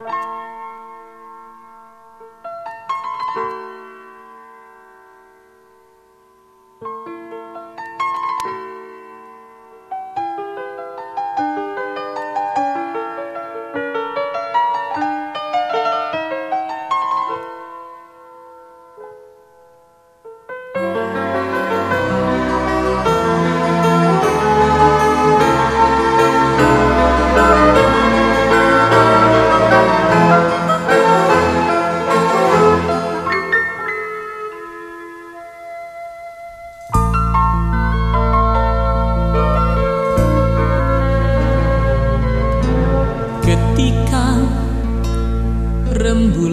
Música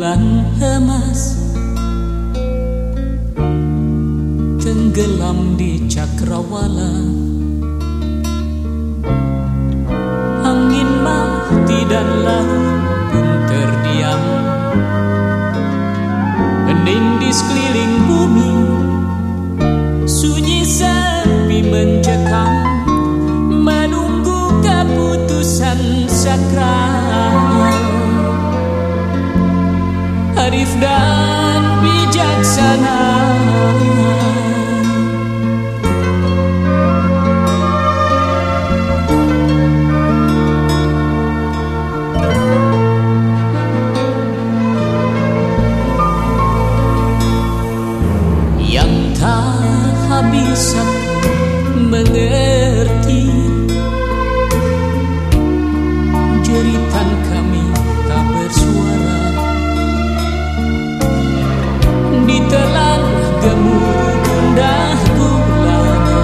rembulan emas. Tenggelam di cakrawala. Angin mati dan laut pun terdiam. Hening di sekeliling bumi Sunyi sepi mencekam Arif dan bijaksana. Yang tak bisa mengerti Gundah gulana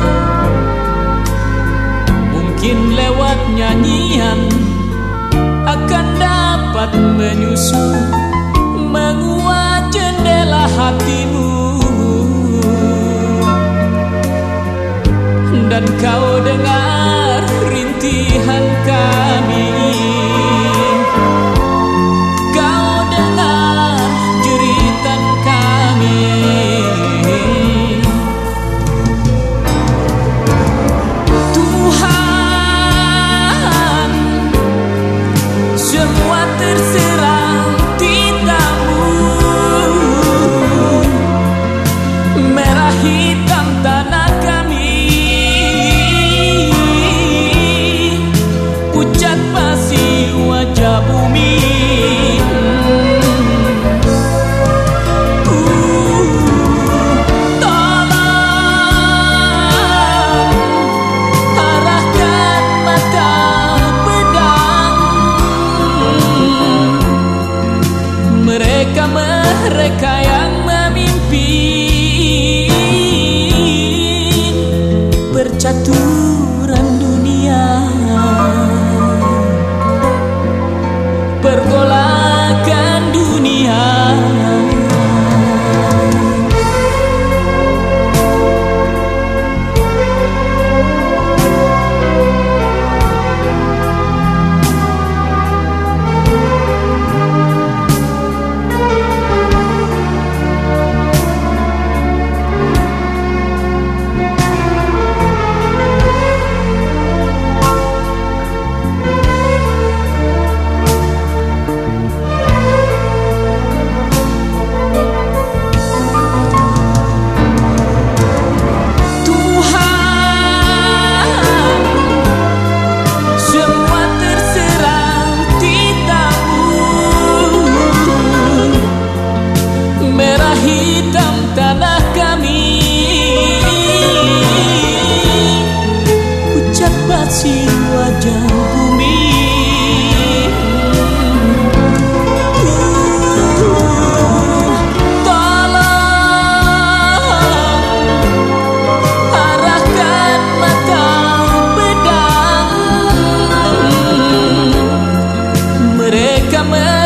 Mungkin lewat nyanyian Akan dapat menyusup Menguat jendela hatimu. Dan kau dengar rintihan kami. Kau dengar jeritan kami mereka yang memimpin. Berjatuh amanhã